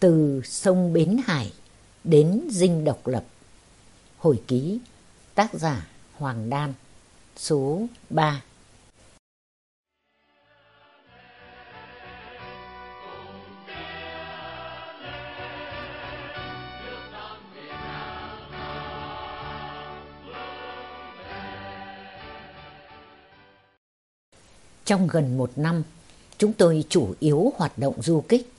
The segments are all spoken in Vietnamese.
Từ sông Bến Hải đến Dinh Độc Lập Hồi ký tác giả Hoàng Đan số 3 Trong gần một năm, chúng tôi chủ yếu hoạt động du kích.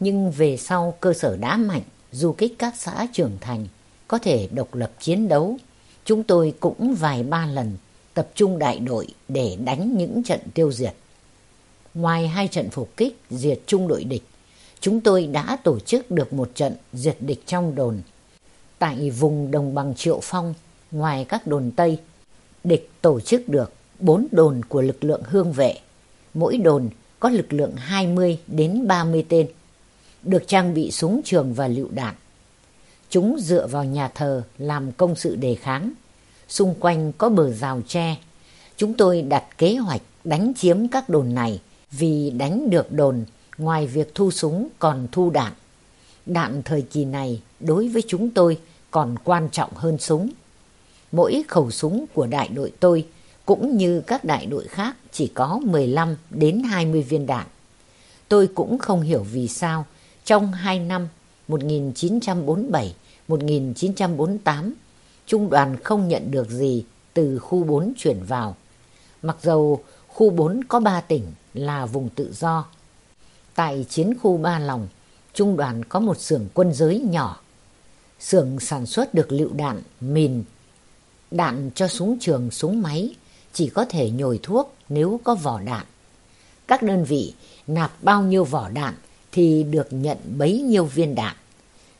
Nhưng về sau cơ sở đã mạnh, du kích các xã trưởng thành, có thể độc lập chiến đấu. Chúng tôi cũng vài ba lần tập trung đại đội để đánh những trận tiêu diệt. Ngoài hai trận phục kích diệt trung đội địch, chúng tôi đã tổ chức được một trận diệt địch trong đồn. Tại vùng đồng bằng Triệu Phong, ngoài các đồn Tây, địch tổ chức được bốn đồn của lực lượng hương vệ. Mỗi đồn có lực lượng 20 đến 30 tên, được trang bị súng trường và lựu đạn. Chúng dựa vào nhà thờ làm công sự đề kháng. Xung quanh có bờ rào tre. Chúng tôi đặt kế hoạch đánh chiếm các đồn này vì đánh được đồn, ngoài việc thu súng còn thu đạn. Đạn thời kỳ này đối với chúng tôi còn quan trọng hơn súng. Mỗi khẩu súng của đại đội tôi cũng như các đại đội khác chỉ có 15 đến 20 viên đạn. Tôi cũng không hiểu vì sao trong hai năm 1947-1948 trung đoàn không nhận được gì từ khu 4 chuyển vào. Mặc dầu khu 4 có 3 tỉnh là vùng tự do. Tại chiến khu Ba Lòng, trung đoàn có một xưởng quân giới nhỏ. Xưởng sản xuất được lựu đạn, mìn, đạn cho súng trường, súng máy, chỉ có thể nhồi thuốc nếu có vỏ đạn. Các đơn vị nạp bao nhiêu vỏ đạn thì được nhận bấy nhiêu viên đạn.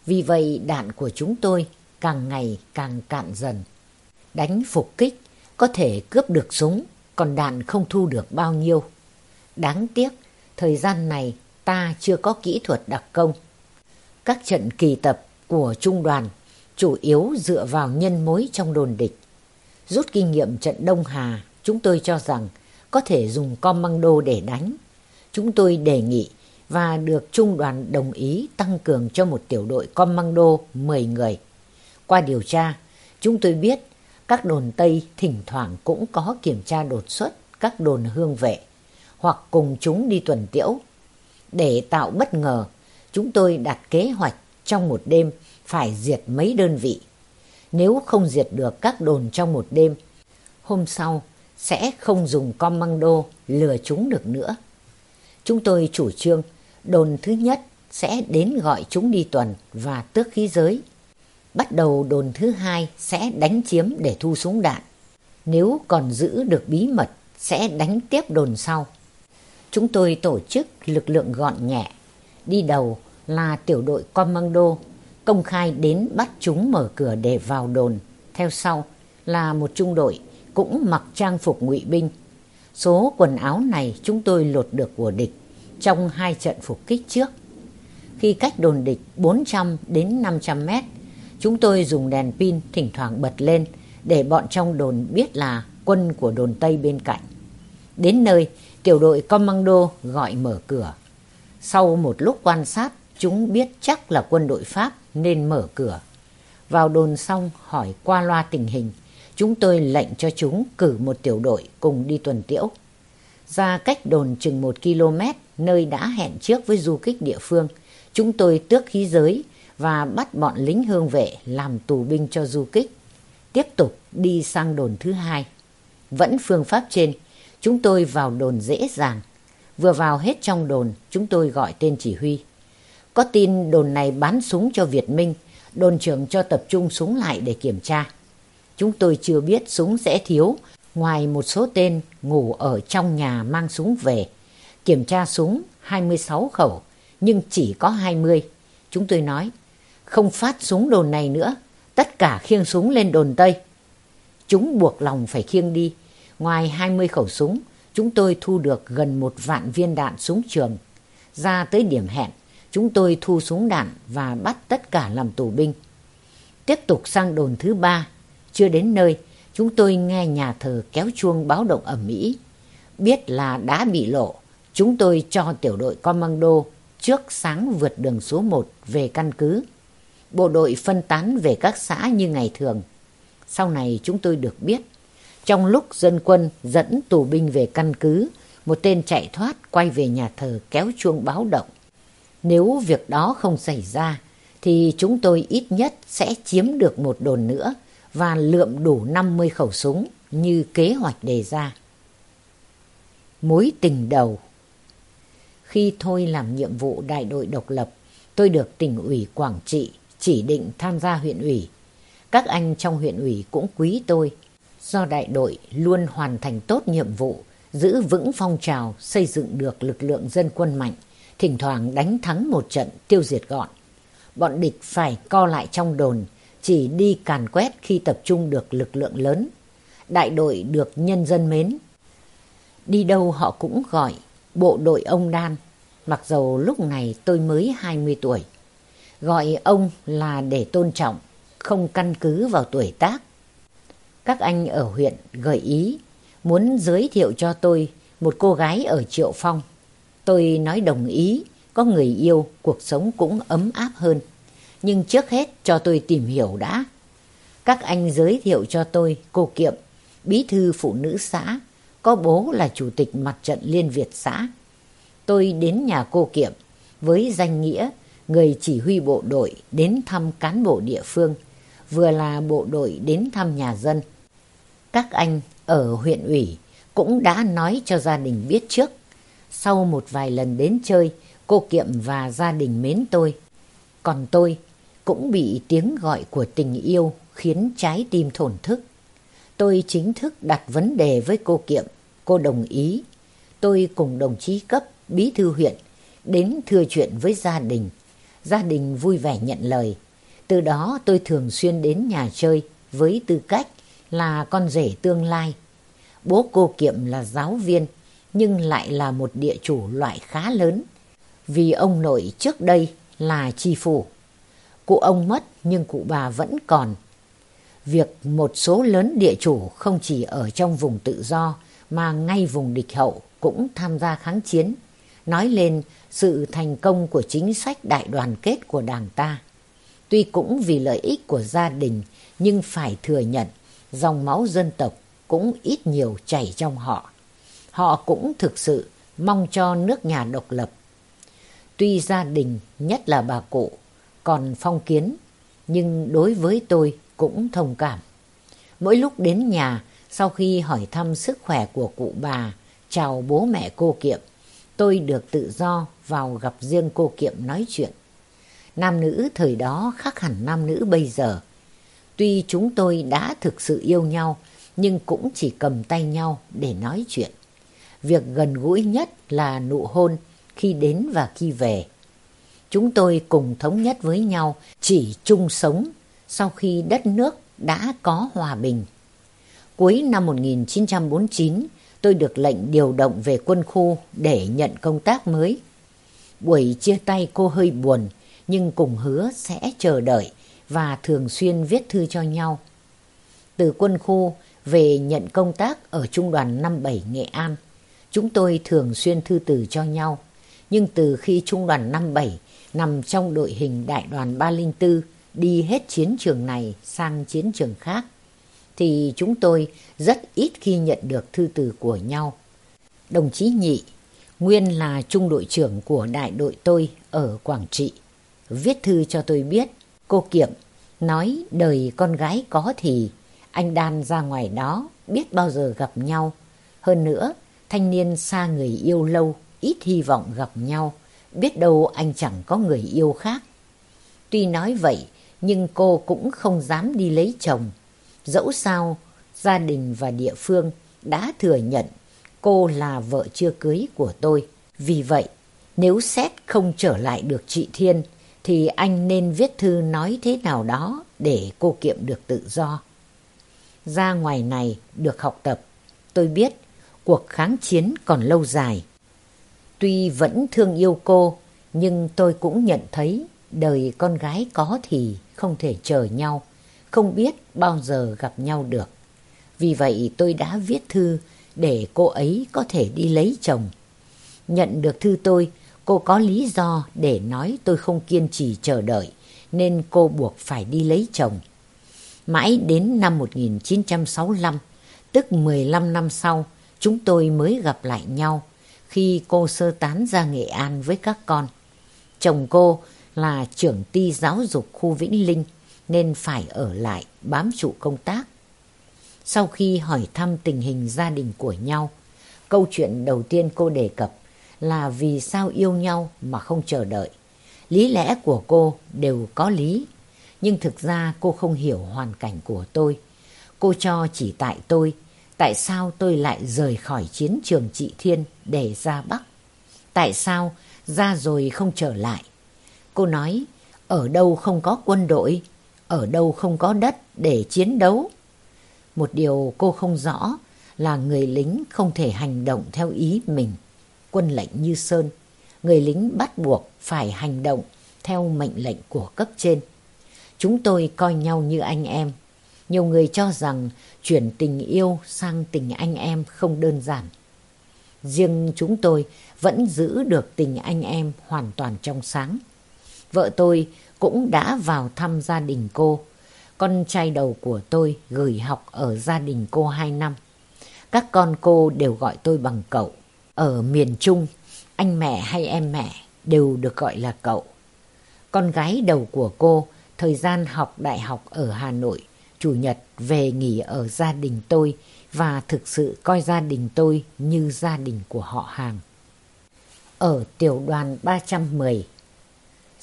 Vì vậy đạn của chúng tôi càng ngày càng cạn dần. Đánh phục kích có thể cướp được súng, còn đạn không thu được bao nhiêu. Đáng tiếc, thời gian này ta chưa có kỹ thuật đặc công. Các trận kỳ tập của trung đoàn chủ yếu dựa vào nhân mối trong đồn địch. Rút kinh nghiệm trận Đông Hà, chúng tôi cho rằng có thể dùng commando để đánh. Chúng tôi đề nghị và được trung đoàn đồng ý tăng cường cho một tiểu đội commando 10 người. Qua điều tra, chúng tôi biết các đồn Tây thỉnh thoảng cũng có kiểm tra đột xuất các đồn hương vệ hoặc cùng chúng đi tuần tiễu. Để tạo bất ngờ, chúng tôi đặt kế hoạch trong một đêm phải diệt mấy đơn vị. Nếu không diệt được các đồn trong một đêm, hôm sau sẽ không dùng commando lừa chúng được nữa. Chúng tôi chủ trương đồn thứ nhất sẽ đến gọi chúng đi tuần và tước khí giới. Bắt đầu đồn thứ hai sẽ đánh chiếm để thu súng đạn. Nếu còn giữ được bí mật, sẽ đánh tiếp đồn sau. Chúng tôi tổ chức lực lượng gọn nhẹ. Đi đầu là tiểu đội commando, công khai đến bắt chúng mở cửa để vào đồn. Theo sau là một trung đội cũng mặc trang phục ngụy binh. Số quần áo này chúng tôi lột được của địch trong hai trận phục kích trước. Khi cách đồn địch 400 đến 500 mét, chúng tôi dùng đèn pin thỉnh thoảng bật lên để bọn trong đồn biết là quân của đồn Tây bên cạnh. Đến nơi, tiểu đội commando gọi mở cửa. Sau một lúc quan sát, chúng biết chắc là quân đội Pháp nên mở cửa. Vào đồn xong hỏi qua loa tình hình, chúng tôi lệnh cho chúng cử một tiểu đội cùng đi tuần tiễu. Ra cách đồn chừng một km, nơi đã hẹn trước với du kích địa phương, chúng tôi tước khí giới và bắt bọn lính hương vệ làm tù binh cho du kích. Tiếp tục đi sang đồn thứ hai. Vẫn phương pháp trên, chúng tôi vào đồn dễ dàng. Vừa vào hết trong đồn, chúng tôi gọi tên chỉ huy. Có tin đồn này bán súng cho Việt Minh, đồn trưởng cho tập trung súng lại để kiểm tra. Chúng tôi chưa biết súng sẽ thiếu, ngoài một số tên ngủ ở trong nhà mang súng về. Kiểm tra súng 26 khẩu, nhưng chỉ có 20. Chúng tôi nói, không phát súng đồn này nữa, tất cả khiêng súng lên đồn Tây. Chúng buộc lòng phải khiêng đi. Ngoài 20 khẩu súng, chúng tôi thu được gần một vạn viên đạn súng trường. Ra tới điểm hẹn, chúng tôi thu súng đạn và bắt tất cả làm tù binh. Tiếp tục sang đồn thứ ba, chưa đến nơi, chúng tôi nghe nhà thờ kéo chuông báo động ẩm mỹ. Biết là đã bị lộ, chúng tôi cho tiểu đội commando trước sáng vượt đường số 1 về căn cứ. Bộ đội phân tán về các xã như ngày thường. Sau này chúng tôi được biết, trong lúc dân quân dẫn tù binh về căn cứ, một tên chạy thoát quay về nhà thờ kéo chuông báo động. Nếu việc đó không xảy ra, thì chúng tôi ít nhất sẽ chiếm được một đồn nữa và lượm đủ 50 khẩu súng như kế hoạch đề ra. Mối tình đầu khi thôi làm nhiệm vụ đại đội độc lập, tôi được tỉnh ủy Quảng Trị chỉ định tham gia huyện ủy. Các anh trong huyện ủy cũng quý tôi, do đại đội luôn hoàn thành tốt nhiệm vụ, giữ vững phong trào xây dựng được lực lượng dân quân mạnh, thỉnh thoảng đánh thắng một trận tiêu diệt gọn. Bọn địch phải co lại trong đồn, chỉ đi càn quét khi tập trung được lực lượng lớn. Đại đội được nhân dân mến. Đi đâu họ cũng gọi bộ đội ông Đan, mặc dù lúc này tôi mới 20 tuổi. Gọi ông là để tôn trọng, không căn cứ vào tuổi tác. Các anh ở huyện gợi ý muốn giới thiệu cho tôi một cô gái ở Triệu Phong. Tôi nói đồng ý, có người yêu, cuộc sống cũng ấm áp hơn. Nhưng trước hết cho tôi tìm hiểu đã. Các anh giới thiệu cho tôi cô Kiệm, bí thư phụ nữ xã, có bố là chủ tịch mặt trận Liên Việt xã. Tôi đến nhà cô Kiệm với danh nghĩa người chỉ huy bộ đội đến thăm cán bộ địa phương, vừa là bộ đội đến thăm nhà dân. Các anh ở huyện ủy cũng đã nói cho gia đình biết trước. Sau một vài lần đến chơi, cô Kiệm và gia đình mến tôi. Còn tôi cũng bị tiếng gọi của tình yêu khiến trái tim thổn thức. Tôi chính thức đặt vấn đề với cô Kiệm, cô đồng ý. Tôi cùng đồng chí cấp bí thư huyện đến thưa chuyện với gia đình. Gia đình vui vẻ nhận lời. Từ đó tôi thường xuyên đến nhà chơi với tư cách là con rể tương lai. Bố cô Kiệm là giáo viên nhưng lại là một địa chủ loại khá lớn vì ông nội trước đây là tri phủ. Cụ ông mất nhưng cụ bà vẫn còn. Việc một số lớn địa chủ không chỉ ở trong vùng tự do mà ngay vùng địch hậu cũng tham gia kháng chiến, nói lên sự thành công của chính sách đại đoàn kết của đảng ta. Tuy cũng vì lợi ích của gia đình nhưng phải thừa nhận dòng máu dân tộc cũng ít nhiều chảy trong họ. Họ cũng thực sự mong cho nước nhà độc lập. Tuy gia đình, nhất là bà cụ, còn phong kiến, nhưng đối với tôi cũng thông cảm. Mỗi lúc đến nhà, sau khi hỏi thăm sức khỏe của cụ bà, chào bố mẹ cô Kiệm, tôi được tự do vào gặp riêng cô Kiệm nói chuyện. Nam nữ thời đó khác hẳn nam nữ bây giờ. Tuy chúng tôi đã thực sự yêu nhau, nhưng cũng chỉ cầm tay nhau để nói chuyện. Việc gần gũi nhất là nụ hôn khi đến và khi về. Chúng tôi cùng thống nhất với nhau chỉ chung sống sau khi đất nước đã có hòa bình. Cuối năm 1949, tôi được lệnh điều động về quân khu để nhận công tác mới. Buổi chia tay cô hơi buồn, nhưng cùng hứa sẽ chờ đợi và thường xuyên viết thư cho nhau. Từ quân khu về nhận công tác ở Trung đoàn 57 Nghệ An, chúng tôi thường xuyên thư từ cho nhau. Nhưng từ khi Trung đoàn 57 nằm trong đội hình đại đoàn 304 đi hết chiến trường này sang chiến trường khác, thì chúng tôi rất ít khi nhận được thư từ của nhau. Đồng chí Nhị, nguyên là trung đội trưởng của đại đội tôi ở Quảng Trị, viết thư cho tôi biết cô Kiệm nói đời con gái có thì anh Đan ra ngoài đó biết bao giờ gặp nhau. Hơn nữa, thanh niên xa người yêu lâu, ít hy vọng gặp nhau, biết đâu anh chẳng có người yêu khác. Tuy nói vậy, nhưng cô cũng không dám đi lấy chồng. Dẫu sao, gia đình và địa phương đã thừa nhận cô là vợ chưa cưới của tôi. Vì vậy, nếu xét không trở lại được chị Thiên, thì anh nên viết thư nói thế nào đó để cô kiệm được tự do. Ra ngoài này được học tập, tôi biết cuộc kháng chiến còn lâu dài. Tuy vẫn thương yêu cô, nhưng tôi cũng nhận thấy đời con gái có thì không thể chờ nhau, không biết bao giờ gặp nhau được. Vì vậy tôi đã viết thư để cô ấy có thể đi lấy chồng. Nhận được thư tôi, cô có lý do để nói tôi không kiên trì chờ đợi nên cô buộc phải đi lấy chồng. Mãi đến năm 1965, tức 15 năm sau, chúng tôi mới gặp lại nhau khi cô sơ tán ra Nghệ An với các con. Chồng cô là trưởng ty giáo dục khu Vĩnh Linh nên phải ở lại bám trụ công tác. Sau khi hỏi thăm tình hình gia đình của nhau, câu chuyện đầu tiên cô đề cập là vì sao yêu nhau mà không chờ đợi. Lý lẽ của cô đều có lý, nhưng thực ra cô không hiểu hoàn cảnh của tôi. Cô cho chỉ tại tôi, tại sao tôi lại rời khỏi chiến trường trị thiên để ra Bắc? Tại sao ra rồi không trở lại? Cô nói, ở đâu không có quân đội, ở đâu không có đất để chiến đấu. Một điều cô không rõ là người lính không thể hành động theo ý mình. Quân lệnh như sơn, người lính bắt buộc phải hành động theo mệnh lệnh của cấp trên. Chúng tôi coi nhau như anh em. Nhiều người cho rằng chuyển tình yêu sang tình anh em không đơn giản. Riêng chúng tôi vẫn giữ được tình anh em hoàn toàn trong sáng. Vợ tôi cũng đã vào thăm gia đình cô. Con trai đầu của tôi gửi học ở gia đình cô hai năm. Các con cô đều gọi tôi bằng cậu. Ở miền Trung, anh mẹ hay em mẹ đều được gọi là cậu. Con gái đầu của cô thời gian học đại học ở Hà Nội, chủ nhật về nghỉ ở gia đình tôi và thực sự coi gia đình tôi như gia đình của họ hàng. Ở tiểu đoàn 310,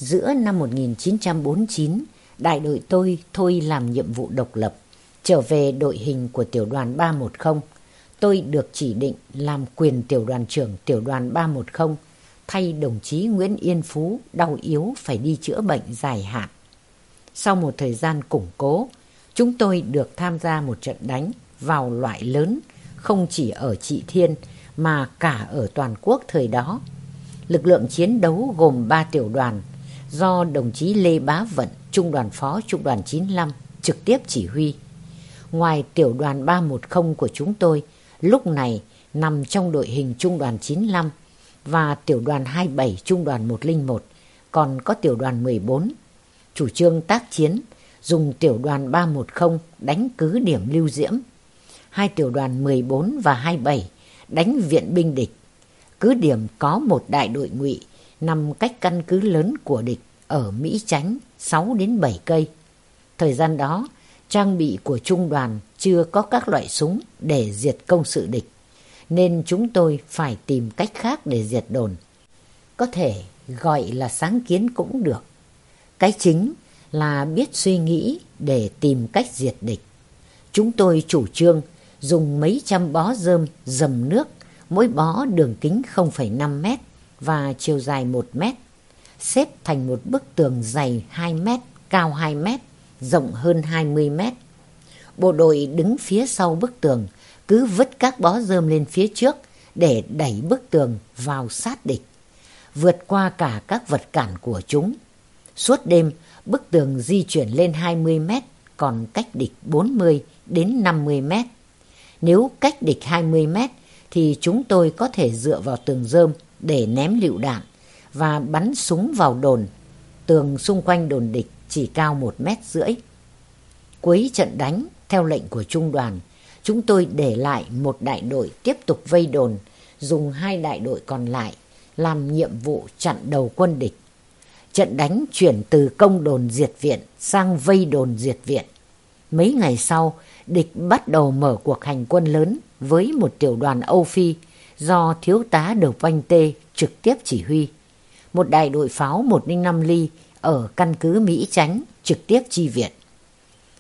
giữa năm 1949, đại đội tôi thôi làm nhiệm vụ độc lập, trở về đội hình của tiểu đoàn 310. Tôi được chỉ định làm quyền tiểu đoàn trưởng tiểu đoàn 310 thay đồng chí Nguyễn Yên Phú đau yếu phải đi chữa bệnh dài hạn. Sau một thời gian củng cố, chúng tôi được tham gia một trận đánh vào loại lớn không chỉ ở Trị Thiên mà cả ở toàn quốc thời đó. Lực lượng chiến đấu gồm 3 tiểu đoàn do đồng chí Lê Bá Vận, Trung đoàn Phó Trung đoàn 95 trực tiếp chỉ huy. Ngoài tiểu đoàn 310 của chúng tôi, lúc này nằm trong đội hình Trung đoàn 95 và tiểu đoàn 27 Trung đoàn 101, còn có tiểu đoàn 14. Chủ trương tác chiến dùng tiểu đoàn 310 đánh cứ điểm lưu diễm. Hai tiểu đoàn 14 và 27 đánh viện binh địch. Cứ điểm có một đại đội ngụy nằm cách căn cứ lớn của địch ở Mỹ Chánh 6 đến 7 cây. Thời gian đó, trang bị của trung đoàn chưa có các loại súng để diệt công sự địch nên chúng tôi phải tìm cách khác để diệt đồn. Có thể gọi là sáng kiến cũng được. Cái chính là biết suy nghĩ để tìm cách diệt địch. Chúng tôi chủ trương dùng mấy trăm bó rơm dầm nước, mỗi bó đường kính 0,5 mét và chiều dài 1 mét, xếp thành một bức tường dày 2 mét, cao 2 mét, rộng hơn 20 mét. Bộ đội đứng phía sau bức tường, cứ vứt các bó rơm lên phía trước để đẩy bức tường vào sát địch, vượt qua cả các vật cản của chúng. Suốt đêm, bức tường di chuyển lên 20 mét, còn cách địch 40 đến 50 mét. Nếu cách địch 20 mét, thì chúng tôi có thể dựa vào tường rơm để ném lựu đạn và bắn súng vào đồn. Tường xung quanh đồn địch chỉ cao một mét rưỡi. Cuối trận đánh, theo lệnh của trung đoàn, chúng tôi để lại một đại đội tiếp tục vây đồn, dùng hai đại đội còn lại làm nhiệm vụ chặn đầu quân địch. Trận đánh chuyển từ công đồn diệt viện sang vây đồn diệt viện. Mấy ngày sau, địch bắt đầu mở cuộc hành quân lớn với một tiểu đoàn Âu Phi do thiếu tá Đợp Oanh Tê trực tiếp chỉ huy. Một đại đội pháo 105 ly ở căn cứ Mỹ Chánh trực tiếp chi viện.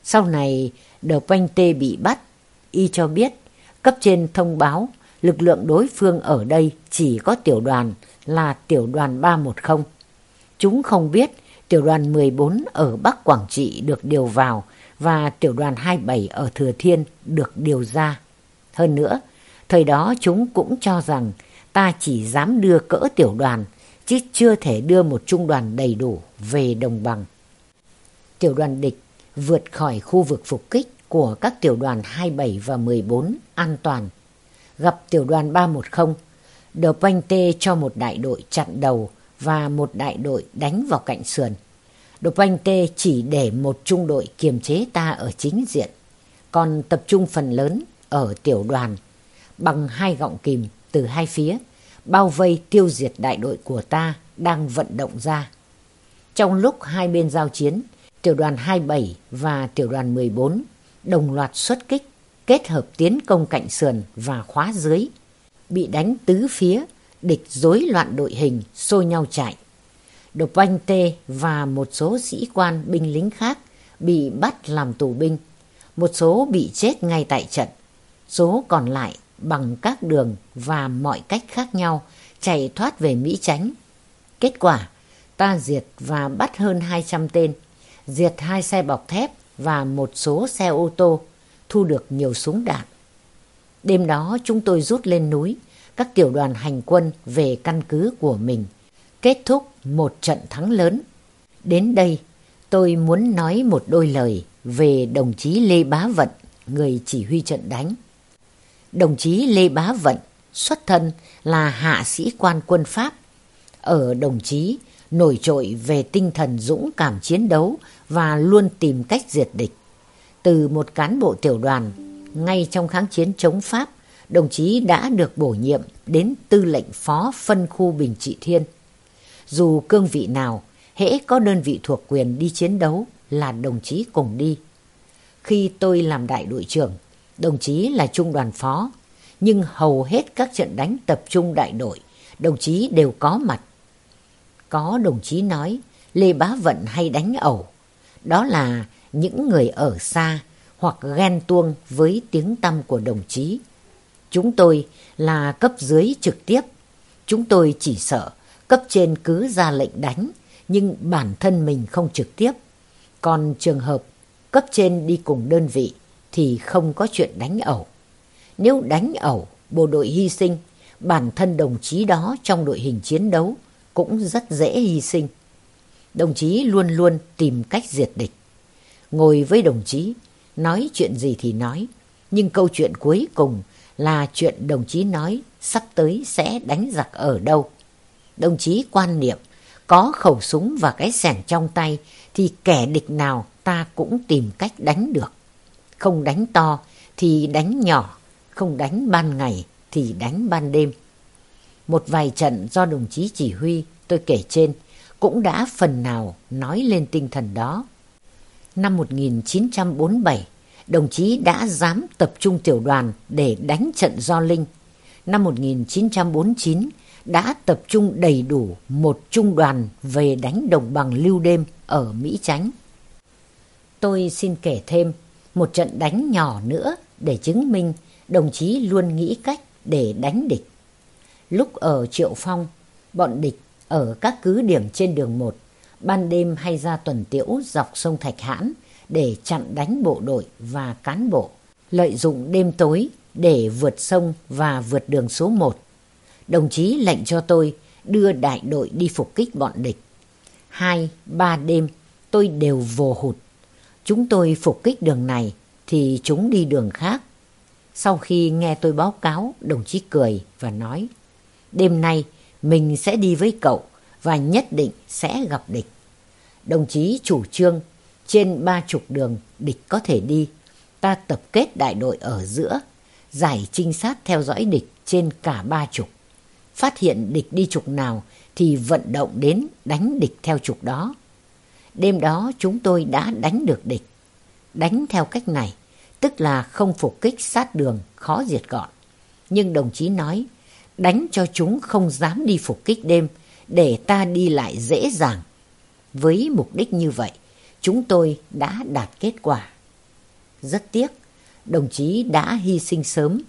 Sau này, Đợp Oanh Tê bị bắt y cho biết cấp trên thông báo lực lượng đối phương ở đây chỉ có tiểu đoàn là tiểu đoàn 310. Chúng không biết tiểu đoàn 14 ở Bắc Quảng Trị được điều vào và tiểu đoàn 27 ở Thừa Thiên được điều ra. Hơn nữa, thời đó chúng cũng cho rằng ta chỉ dám đưa cỡ tiểu đoàn chứ chưa thể đưa một trung đoàn đầy đủ về đồng bằng. Tiểu đoàn địch vượt khỏi khu vực phục kích của các tiểu đoàn 27 và 14 an toàn. Gặp tiểu đoàn 310, anh tê cho một đại đội chặn đầu và một đại đội đánh vào cạnh sườn. Đờ Panh Tê chỉ để một trung đội kiềm chế ta ở chính diện, còn tập trung phần lớn ở tiểu đoàn bằng hai gọng kìm từ hai phía, bao vây tiêu diệt đại đội của ta đang vận động ra. Trong lúc hai bên giao chiến, tiểu đoàn 27 và tiểu đoàn 14 đồng loạt xuất kích, kết hợp tiến công cạnh sườn và khóa dưới. Bị đánh tứ phía, địch rối loạn đội hình, xô nhau chạy. Độc Banh Tê và một số sĩ quan binh lính khác bị bắt làm tù binh. Một số bị chết ngay tại trận. Số còn lại bằng các đường và mọi cách khác nhau chạy thoát về Mỹ Chánh. Kết quả, ta diệt và bắt hơn 200 tên, diệt hai xe bọc thép và một số xe ô tô, thu được nhiều súng đạn. Đêm đó chúng tôi rút lên núi, các tiểu đoàn hành quân về căn cứ của mình, kết thúc một trận thắng lớn. Đến đây, tôi muốn nói một đôi lời về đồng chí Lê Bá Vận, người chỉ huy trận đánh. Đồng chí Lê Bá Vận xuất thân là hạ sĩ quan quân Pháp. Ở đồng chí nổi trội về tinh thần dũng cảm chiến đấu và luôn tìm cách diệt địch. Từ một cán bộ tiểu đoàn, ngay trong kháng chiến chống Pháp, đồng chí đã được bổ nhiệm đến tư lệnh phó phân khu Bình Trị Thiên. Dù cương vị nào, hễ có đơn vị thuộc quyền đi chiến đấu là đồng chí cùng đi. Khi tôi làm đại đội trưởng, đồng chí là trung đoàn phó, nhưng hầu hết các trận đánh tập trung đại đội, đồng chí đều có mặt. Có đồng chí nói Lê Bá Vận hay đánh ẩu, đó là những người ở xa hoặc ghen tuông với tiếng tăm của đồng chí. Chúng tôi là cấp dưới trực tiếp, chúng tôi chỉ sợ cấp trên cứ ra lệnh đánh, nhưng bản thân mình không trực tiếp. Còn trường hợp cấp trên đi cùng đơn vị thì không có chuyện đánh ẩu. Nếu đánh ẩu, bộ đội hy sinh, bản thân đồng chí đó trong đội hình chiến đấu cũng rất dễ hy sinh. Đồng chí luôn luôn tìm cách diệt địch. Ngồi với đồng chí, nói chuyện gì thì nói, nhưng câu chuyện cuối cùng là chuyện đồng chí nói sắp tới sẽ đánh giặc ở đâu. Đồng chí quan niệm, có khẩu súng và cái sẻng trong tay thì kẻ địch nào ta cũng tìm cách đánh được. Không đánh to thì đánh nhỏ, không đánh ban ngày thì đánh ban đêm. Một vài trận do đồng chí chỉ huy tôi kể trên cũng đã phần nào nói lên tinh thần đó. Năm 1947, đồng chí đã dám tập trung tiểu đoàn để đánh trận Do Linh. Năm 1949, đã tập trung đầy đủ một trung đoàn về đánh đồng bằng lưu đêm ở Mỹ Chánh. Tôi xin kể thêm một trận đánh nhỏ nữa để chứng minh đồng chí luôn nghĩ cách để đánh địch. Lúc ở Triệu Phong, bọn địch ở các cứ điểm trên đường một, ban đêm hay ra tuần tiễu dọc sông Thạch Hãn để chặn đánh bộ đội và cán bộ, lợi dụng đêm tối để vượt sông và vượt đường số một. Đồng chí lệnh cho tôi đưa đại đội đi phục kích bọn địch. Hai, ba đêm tôi đều vô hụt. Chúng tôi phục kích đường này thì chúng đi đường khác. Sau khi nghe tôi báo cáo, đồng chí cười và nói, đêm nay mình sẽ đi với cậu và nhất định sẽ gặp địch. Đồng chí chủ trương trên ba chục đường địch có thể đi. Ta tập kết đại đội ở giữa, giải trinh sát theo dõi địch trên cả ba chục. Phát hiện địch đi trục nào thì vận động đến đánh địch theo trục đó. Đêm đó chúng tôi đã đánh được địch. Đánh theo cách này, tức là không phục kích sát đường, khó diệt gọn. Nhưng đồng chí nói, đánh cho chúng không dám đi phục kích đêm, để ta đi lại dễ dàng. Với mục đích như vậy, chúng tôi đã đạt kết quả. Rất tiếc, đồng chí đã hy sinh sớm.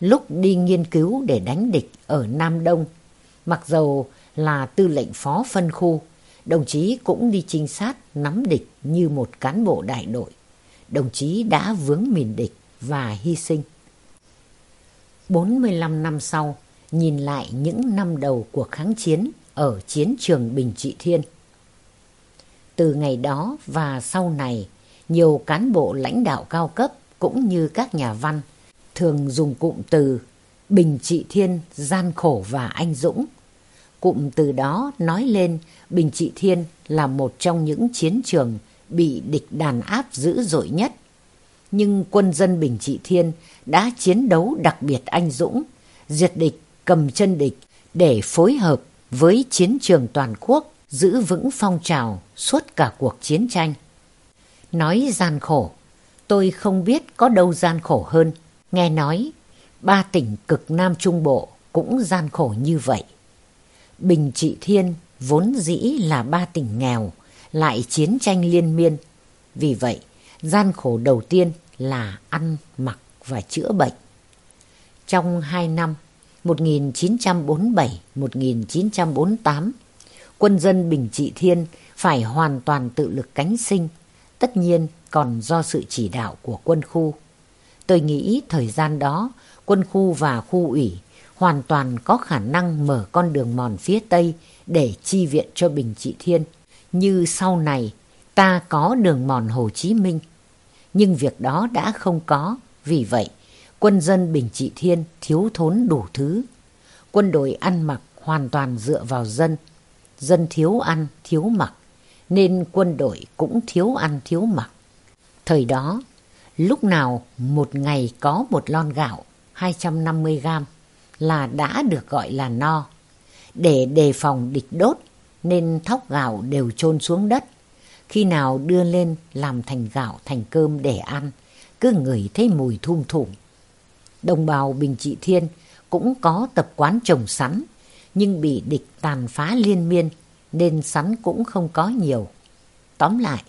Lúc đi nghiên cứu để đánh địch ở Nam Đông, mặc dầu là tư lệnh phó phân khu, đồng chí cũng đi trinh sát nắm địch như một cán bộ đại đội. Đồng chí đã vướng mìn địch và hy sinh. 45 năm sau, nhìn lại những năm đầu cuộc kháng chiến ở chiến trường Bình Trị Thiên. Từ ngày đó và sau này, nhiều cán bộ lãnh đạo cao cấp cũng như các nhà văn thường dùng cụm từ Bình Trị Thiên gian khổ và anh dũng. Cụm từ đó nói lên Bình Trị Thiên là một trong những chiến trường bị địch đàn áp dữ dội nhất. Nhưng quân dân Bình Trị Thiên đã chiến đấu đặc biệt anh dũng, diệt địch, cầm chân địch để phối hợp với chiến trường toàn quốc giữ vững phong trào suốt cả cuộc chiến tranh. Nói gian khổ, tôi không biết có đâu gian khổ hơn. Nghe nói, ba tỉnh cực Nam Trung Bộ cũng gian khổ như vậy. Bình Trị Thiên vốn dĩ là ba tỉnh nghèo, lại chiến tranh liên miên. Vì vậy, gian khổ đầu tiên là ăn, mặc và chữa bệnh. Trong hai năm 1947-1948, quân dân Bình Trị Thiên phải hoàn toàn tự lực cánh sinh, tất nhiên còn do sự chỉ đạo của quân khu. Tôi nghĩ thời gian đó, quân khu và khu ủy hoàn toàn có khả năng mở con đường mòn phía Tây để chi viện cho Bình Trị Thiên, như sau này ta có đường mòn Hồ Chí Minh. Nhưng việc đó đã không có, vì vậy quân dân Bình Trị Thiên thiếu thốn đủ thứ. Quân đội ăn mặc hoàn toàn dựa vào dân, dân thiếu ăn, thiếu mặc, nên quân đội cũng thiếu ăn, thiếu mặc. Thời đó, lúc nào một ngày có một lon gạo 250 gram là đã được gọi là no. Để đề phòng địch đốt nên thóc gạo đều chôn xuống đất. Khi nào đưa lên làm thành gạo thành cơm để ăn, cứ ngửi thấy mùi thum thủm. Đồng bào Bình Trị Thiên cũng có tập quán trồng sắn, nhưng bị địch tàn phá liên miên nên sắn cũng không có nhiều. Tóm lại,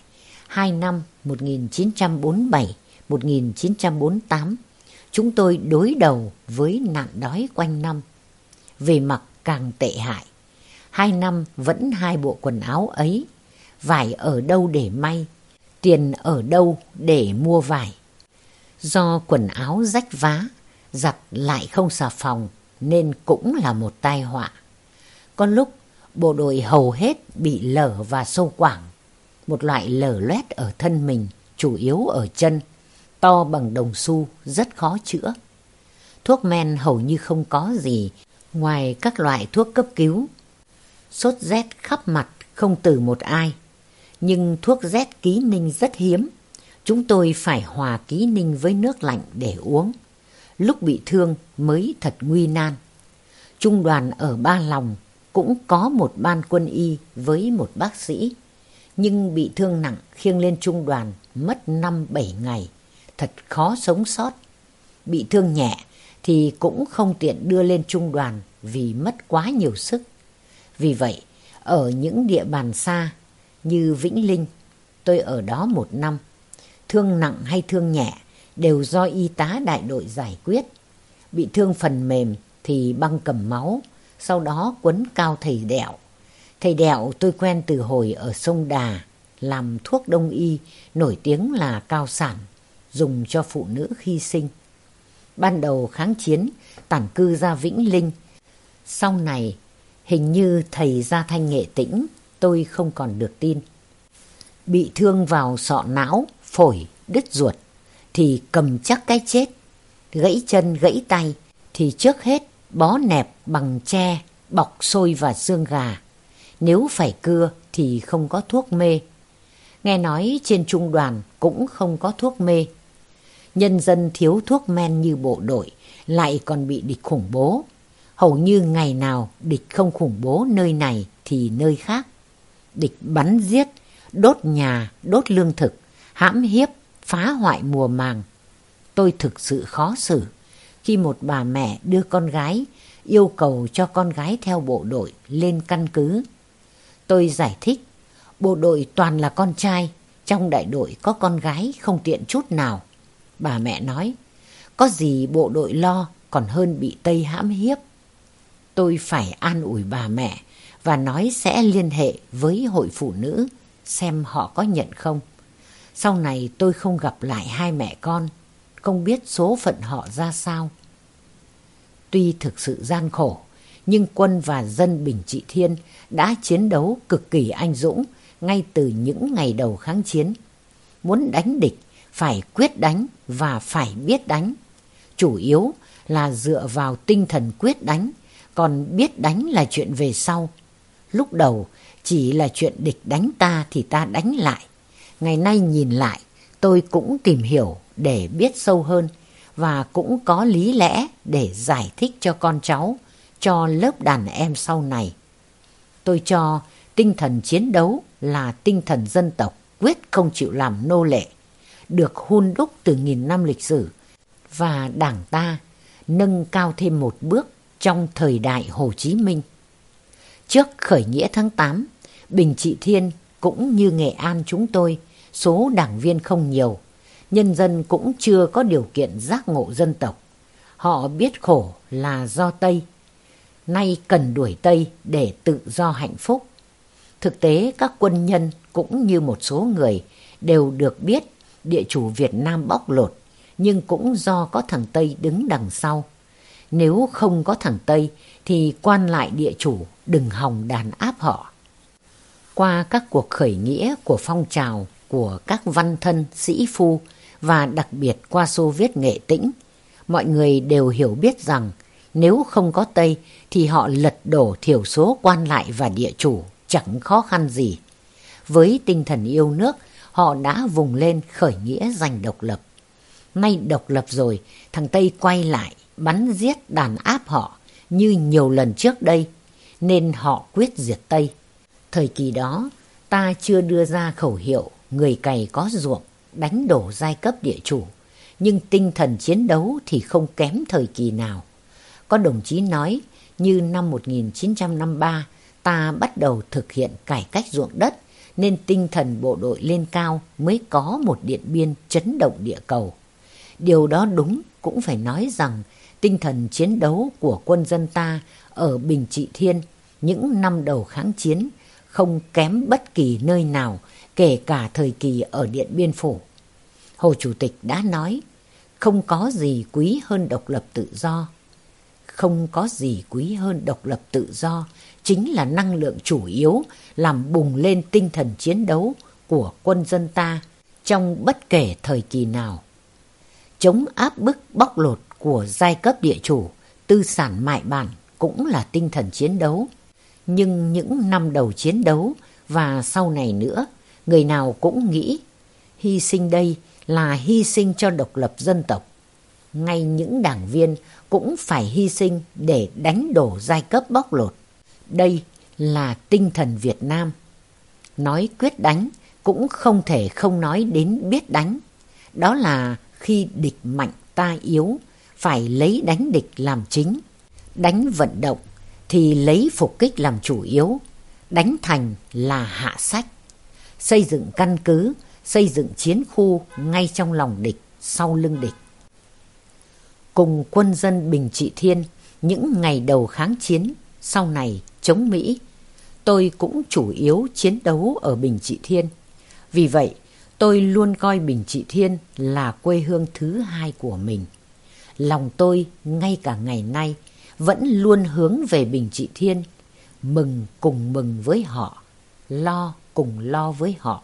hai năm 1947-1948, chúng tôi đối đầu với nạn đói quanh năm. Về mặt càng tệ hại, hai năm vẫn hai bộ quần áo ấy, vải ở đâu để may, tiền ở đâu để mua vải. Do quần áo rách vá, giặt lại không xà phòng nên cũng là một tai họa. Có lúc bộ đội hầu hết bị lở và sâu quảng, một loại lở loét ở thân mình, chủ yếu ở chân, to bằng đồng xu, rất khó chữa. Thuốc men hầu như không có gì ngoài các loại thuốc cấp cứu. Sốt rét khắp mặt không từ một ai, nhưng thuốc rét ký ninh rất hiếm. Chúng tôi phải hòa ký ninh với nước lạnh để uống. Lúc bị thương mới thật nguy nan. Trung đoàn ở Ba Lòng cũng có một ban quân y với một bác sĩ, nhưng bị thương nặng khiêng lên trung đoàn mất năm bảy ngày, thật khó sống sót. Bị thương nhẹ thì cũng không tiện đưa lên trung đoàn vì mất quá nhiều sức. Vì vậy, ở những địa bàn xa như Vĩnh Linh, tôi ở đó một năm, thương nặng hay thương nhẹ đều do y tá đại đội giải quyết. Bị thương phần mềm thì băng cầm máu, sau đó quấn cao thầy đẹo. Thầy đẹo tôi quen từ hồi ở sông Đà, làm thuốc đông y, nổi tiếng là cao sản, dùng cho phụ nữ khi sinh. Ban đầu kháng chiến, tản cư ra Vĩnh Linh. Sau này, hình như thầy ra thanh nghệ tĩnh, tôi không còn được tin. Bị thương vào sọ não, phổi, đứt ruột, thì cầm chắc cái chết. Gãy chân, gãy tay, thì trước hết bó nẹp bằng tre, bọc xôi và xương gà. Nếu phải cưa thì không có thuốc mê. Nghe nói trên trung đoàn cũng không có thuốc mê. Nhân dân thiếu thuốc men như bộ đội, lại còn bị địch khủng bố. Hầu như ngày nào địch không khủng bố nơi này thì nơi khác. Địch bắn giết, đốt nhà, đốt lương thực, hãm hiếp, phá hoại mùa màng. Tôi thực sự khó xử khi một bà mẹ đưa con gái yêu cầu cho con gái theo bộ đội lên căn cứ. Tôi giải thích, bộ đội toàn là con trai, trong đại đội có con gái không tiện chút nào. Bà mẹ nói, có gì bộ đội lo còn hơn bị Tây hãm hiếp. Tôi phải an ủi bà mẹ và nói sẽ liên hệ với hội phụ nữ xem họ có nhận không. Sau này tôi không gặp lại hai mẹ con, không biết số phận họ ra sao. Tuy thực sự gian khổ, nhưng quân và dân Bình Trị Thiên đã chiến đấu cực kỳ anh dũng ngay từ những ngày đầu kháng chiến. Muốn đánh địch, phải quyết đánh và phải biết đánh. Chủ yếu là dựa vào tinh thần quyết đánh, còn biết đánh là chuyện về sau. Lúc đầu chỉ là chuyện địch đánh ta thì ta đánh lại. Ngày nay nhìn lại, tôi cũng tìm hiểu để biết sâu hơn và cũng có lý lẽ để giải thích cho con cháu, cho lớp đàn em sau này. Tôi cho tinh thần chiến đấu là tinh thần dân tộc quyết không chịu làm nô lệ, được hôn đúc từ nghìn năm lịch sử và đảng ta nâng cao thêm một bước trong thời đại Hồ Chí Minh. Trước khởi nghĩa tháng 8, Bình Trị Thiên cũng như Nghệ An chúng tôi, số đảng viên không nhiều, nhân dân cũng chưa có điều kiện giác ngộ dân tộc. Họ biết khổ là do Tây, nay cần đuổi Tây để tự do hạnh phúc. Thực tế các quân nhân cũng như một số người đều được biết địa chủ Việt Nam bóc lột, nhưng cũng do có thằng Tây đứng đằng sau. Nếu không có thằng Tây thì quan lại địa chủ đừng hòng đàn áp họ. Qua các cuộc khởi nghĩa của phong trào của các văn thân, sĩ phu và đặc biệt qua Xô Viết Nghệ Tĩnh, mọi người đều hiểu biết rằng nếu không có Tây thì họ lật đổ thiểu số quan lại và địa chủ chẳng khó khăn gì. Với tinh thần yêu nước, họ đã vùng lên khởi nghĩa giành độc lập. Nay độc lập rồi, thằng Tây quay lại, bắn giết đàn áp họ như nhiều lần trước đây, nên họ quyết diệt Tây. Thời kỳ đó, ta chưa đưa ra khẩu hiệu người cày có ruộng, đánh đổ giai cấp địa chủ, nhưng tinh thần chiến đấu thì không kém thời kỳ nào. Có đồng chí nói, như năm 1953, ta bắt đầu thực hiện cải cách ruộng đất, nên tinh thần bộ đội lên cao mới có một điện biên chấn động địa cầu. Điều đó đúng cũng phải nói rằng tinh thần chiến đấu của quân dân ta ở Bình Trị Thiên những năm đầu kháng chiến không kém bất kỳ nơi nào, kể cả thời kỳ ở Điện Biên Phủ. Hồ Chủ tịch đã nói, không có gì quý hơn độc lập tự do. Không có gì quý hơn độc lập tự do, chính là năng lượng chủ yếu làm bùng lên tinh thần chiến đấu của quân dân ta trong bất kể thời kỳ nào. Chống áp bức bóc lột của giai cấp địa chủ, tư sản mại bản cũng là tinh thần chiến đấu. Nhưng những năm đầu chiến đấu và sau này nữa, người nào cũng nghĩ hy sinh đây là hy sinh cho độc lập dân tộc. Ngay những đảng viên cũng phải hy sinh để đánh đổ giai cấp bóc lột. Đây là tinh thần Việt Nam. Nói quyết đánh cũng không thể không nói đến biết đánh. Đó là khi địch mạnh ta yếu, phải lấy đánh địch làm chính. Đánh vận động thì lấy phục kích làm chủ yếu. Đánh thành là hạ sách. Xây dựng căn cứ, xây dựng chiến khu ngay trong lòng địch, sau lưng địch. Cùng quân dân Bình Trị Thiên, những ngày đầu kháng chiến, sau này chống Mỹ, tôi cũng chủ yếu chiến đấu ở Bình Trị Thiên. Vì vậy, tôi luôn coi Bình Trị Thiên là quê hương thứ hai của mình. Lòng tôi ngay cả ngày nay vẫn luôn hướng về Bình Trị Thiên, mừng cùng mừng với họ, lo cùng lo với họ.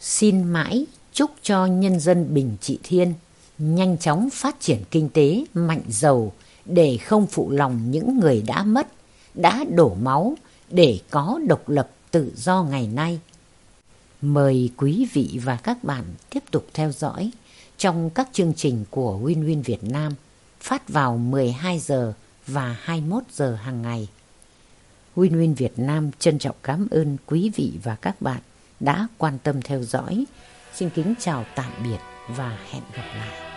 Xin mãi chúc cho nhân dân Bình Trị Thiên nhanh chóng phát triển kinh tế mạnh giàu để không phụ lòng những người đã mất, đã đổ máu để có độc lập tự do ngày nay. Mời quý vị và các bạn tiếp tục theo dõi trong các chương trình của Win Win Việt Nam phát vào 12 giờ và 21 giờ hàng ngày. Win Win Việt Nam trân trọng cảm ơn quý vị và các bạn đã quan tâm theo dõi. Xin kính chào tạm biệt và hẹn gặp lại.